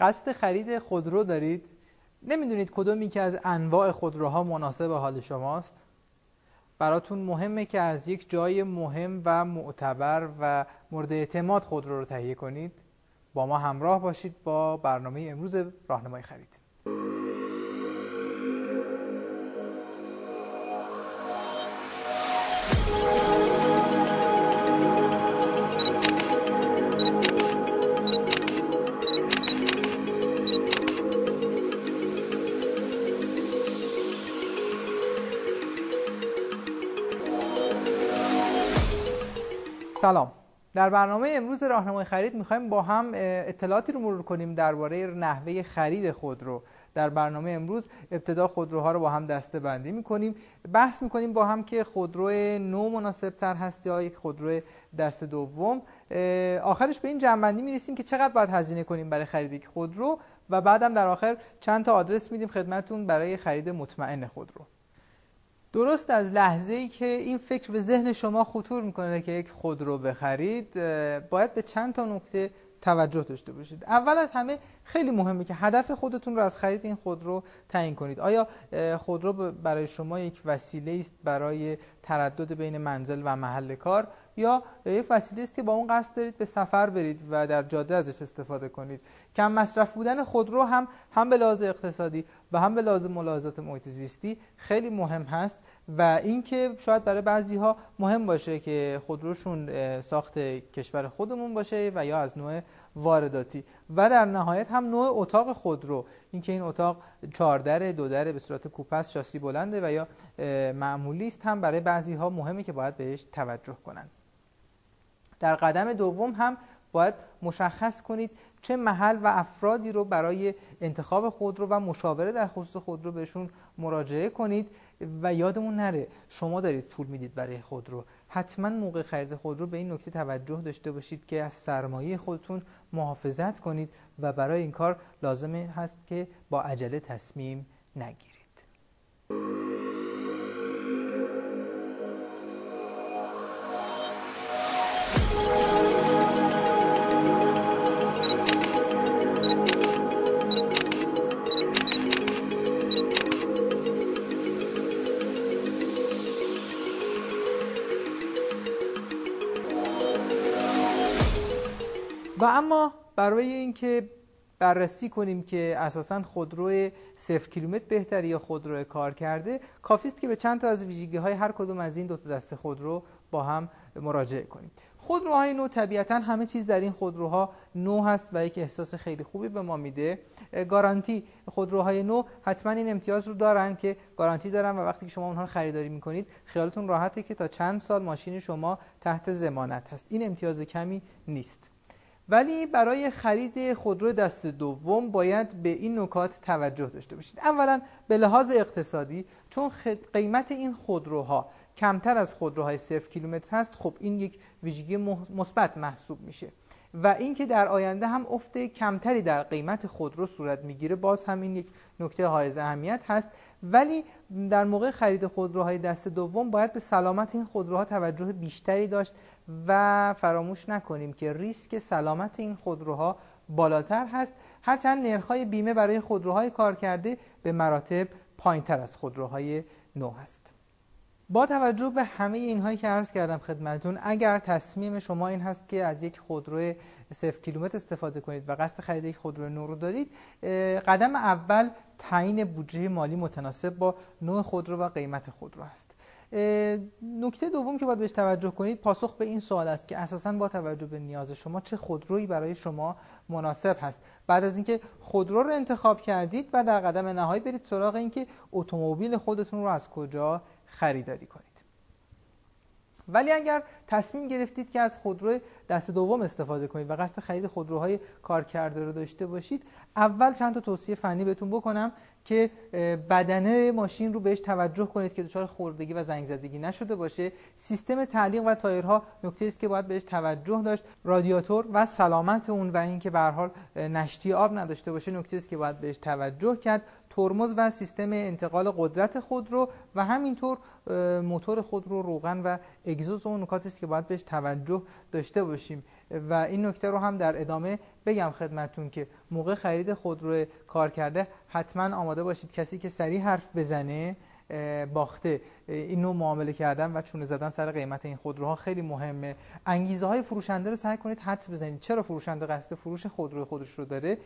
قصد خرید خودرو دارید؟ نمی‌دونید کدومی که از انواع خودروها مناسب حال شماست؟ براتون مهمه که از یک جای مهم و معتبر و مورد اعتماد خودرو رو تهیه کنید. با ما همراه باشید با برنامه امروز راهنمای خرید. سلام. در برنامه امروز راهنمای خرید می‌خوایم با هم اطلاعاتی رو مرور کنیم درباره نحوه خرید خودرو در برنامه امروز ابتدا خودروها رو با هم دسته بندی می‌کنیم. بحث می‌کنیم با هم که خودرو نو مناسب تر هست یا یک خودرو دست دوم. آخرش به این جنبندی می‌رسیم که چقدر باید هزینه کنیم برای خرید یک خودرو و بعدم در آخر چند تا آدرس میدیم خدمتون برای خرید مطمئن خودرو. درست از لحظه ای که این فکر به ذهن شما خطور می‌کنه که یک خودرو بخرید باید به چند تا نکته توجه داشته باشید. اول از همه خیلی مهمه که هدف خودتون رو از خرید این خودرو تعیین کنید. آیا خودرو برای شما یک وسیله است برای تردد بین منزل و محل کار یا یک وسیله است که با اون قصد دارید به سفر برید و در جاده ازش استفاده کنید؟ کم مصرف بودن خودرو هم هم به لحاظ اقتصادی و هم به لحاظ ملاحظات محیط زیستی خیلی مهم هست و اینکه شاید برای بعضی ها مهم باشه که خودروشون ساخت کشور خودمون باشه و یا از نوع وارداتی. و در نهایت هم نوع اتاق خودرو. اینکه این اتاق چهار در دو در به صورت کوپس شاسی بلنده و یا معمولی است هم برای بعضی ها مهمه که باید بهش توجه کنند در قدم دوم هم باید مشخص کنید چه محل و افرادی رو برای انتخاب خودرو و مشاوره در خصوص خودرو بهشون مراجعه کنید و یادمون نره شما دارید پول می‌دید برای خودرو حتما موقع خرید خودرو به این نکته توجه داشته باشید که از سرمایه خودتون محافظت کنید و برای این کار لازمه هست که با عجله تصمیم نگیرید. و اما برای اینکه بررسی کنیم که اساسا خودرو صفر کیلومتر بهتری یا خودرو کار کرده کافی است که به چند تا از ویژگی های هر کدوم از این دو تا دسته خودرو با هم مراجعه کنیم. خودروهای نو طبیعتا همه چیز در این خودروها نو هست و یک احساس خیلی خوبی به ما میده. گارانتی خودروهای نو حتما این امتیاز رو دارن که گارانتی دارن و وقتی که شما اونها رو خریداری می‌کنید خیالتون راحته که تا چند سال ماشین شما تحت ضمانت هست. این امتیاز کمی نیست. ولی برای خرید خودرو دست دوم باید به این نکات توجه داشته باشید. اولا به لحاظ اقتصادی چون قیمت این خودروها کمتر از خودروهای صفر کیلومتر هست خب این یک ویژگی مثبت محسوب میشه. و اینکه در آینده هم افت کمتری در قیمت خودرو صورت می‌گیره باز هم این یک نکته های اهمیت هست. ولی در موقع خرید خودروهای دست دوم باید به سلامت این خودروها توجه بیشتری داشت و فراموش نکنیم که ریسک سلامت این خودروها بالاتر هست. هرچند نرخ‌های بیمه برای خودروهای کار کرده به مراتب پایینتر از خودروهای نو هست. با توجه به همه اینهایی که عرض کردم خدمتون اگر تصمیم شما این هست که از یک خودرو صفر کیلومتر استفاده کنید و قصد خرید یک خودرو نو رو دارید قدم اول تعیین بودجه مالی متناسب با نوع خودرو و قیمت خودرو است نکته دوم که باید بهش توجه کنید پاسخ به این سوال است که اساسا با توجه به نیاز شما چه خودرویی برای شما مناسب هست. بعد از اینکه خودرو رو انتخاب کردید و در قدم نهایی برید سراغ اینکه اتومبیل خودتون رو از کجا خریداری کنید. ولی اگر تصمیم گرفتید که از خودرو دست دوم استفاده کنید و قصد خرید خودروهای کارکرده رو داشته باشید اول چند تا توصیه فنی بهتون بکنم که بدنه ماشین رو بهش توجه کنید که دچار خوردگی و زنگ زدگی نشده باشه. سیستم تعلیق و تایرها نکته است که باید بهش توجه داشت. رادیاتور و سلامت اون و اینکه به حال نشتی آب نداشته باشه نکته است که باید بهش توجه کرد. ترمز و سیستم انتقال قدرت خودرو و همینطور موتور خودرو روغن و اگزوز اون نکاتی است که باید بهش توجه داشته باشیم. و این نکته رو هم در ادامه بگم خدمتون که موقع خرید خودرو کار کرده حتما آماده باشید کسی که سریع حرف بزنه باخته. این نوع معامله کردن و چونه زدن سر قیمت این خودروها خیلی مهمه. انگیزه های فروشنده رو سعی کنید حدس بزنید. چرا فروشنده قصد فروش خودرو خودش رو داره؟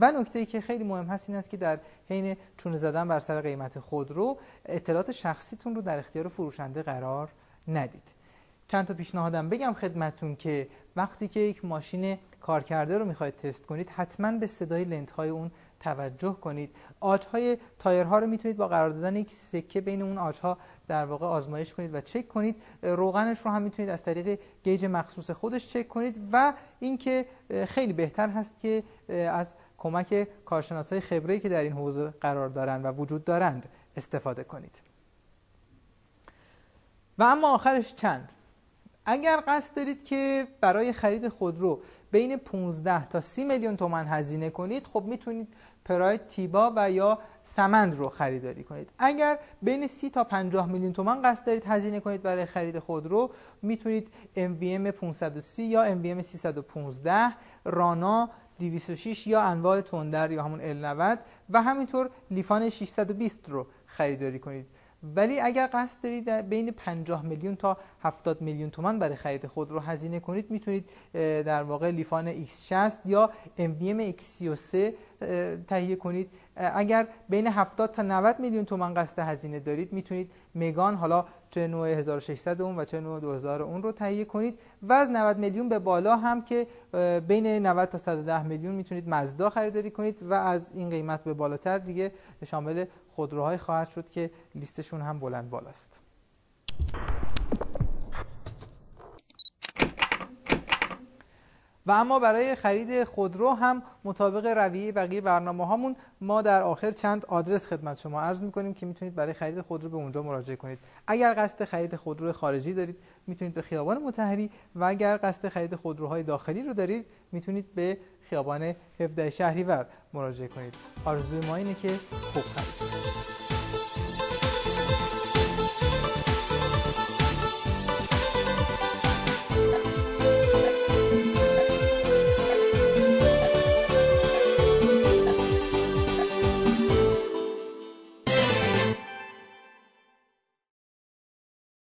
و نکته ای که خیلی مهم هست این است که در حین چونه زدن بر سر قیمت خودرو اطلاعات شخصیتون رو در اختیار فروشنده قرار ندید. چند تا پیشنهادم بگم خدمتون که وقتی که یک ماشین کارکرده رو می‌خواید تست کنید حتما به صدای لنت های اون توجه کنید. آج های تایرها رو می‌تونید با قرار دادن یک سکه بین اون آج ها در واقع آزمایش کنید و چک کنید. روغنش رو هم می‌تونید از طریق گیج مخصوص خودش چک کنید و اینکه خیلی بهتر هست که از کمک کارشناس های خبره که در این حوزه قرار دارند و وجود دارند استفاده کنید. و اما آخرش چند؟ اگر قصد دارید که برای خرید خودرو بین 15 تا 30 میلیون تومن هزینه کنید خب می‌تونید پراید تیبا و یا سمند رو خریداری کنید. اگر بین 30 تا 50 میلیون تومان قصد دارید هزینه کنید برای خرید خودرو می‌تونید MVM 530 یا MVM 315 رانا 206 یا انواع تندر یا همون L90 و همینطور لیفان 620 رو خریداری کنید. ولی اگر قصد دارید بین 50 میلیون تا 70 میلیون تومان برای خرید خود رو هزینه کنید می‌تونید در واقع لیفان X60 یا MVM X33 تهیه کنید. اگر بین 70 تا 90 میلیون تومان قصد هزینه دارید می‌تونید مگان حالا چه نوع 1600 اون و چه نوع 2000 اون رو تهیه کنید. و از 90 میلیون به بالا هم که بین 90 تا 110 میلیون می‌تونید مزدا خریداری کنید و از این قیمت به بالاتر دیگه شامل خودروهای خواهد شد که لیستشون هم بلند بالاست. و اما برای خرید خودرو هم مطابق رویه بقیه برنامه هامون ما در آخر چند آدرس خدمت شما عرض می‌کنیم که می‌تونید برای خرید خودرو به اونجا مراجعه کنید. اگر قصد خرید خودرو خارجی دارید می‌تونید به خیابان متحری و اگر قصد خرید خودروهای داخلی رو دارید می‌تونید به خیابان 17 شهریور مراجعه کنید. آرزوی ما اینه که خوب خرید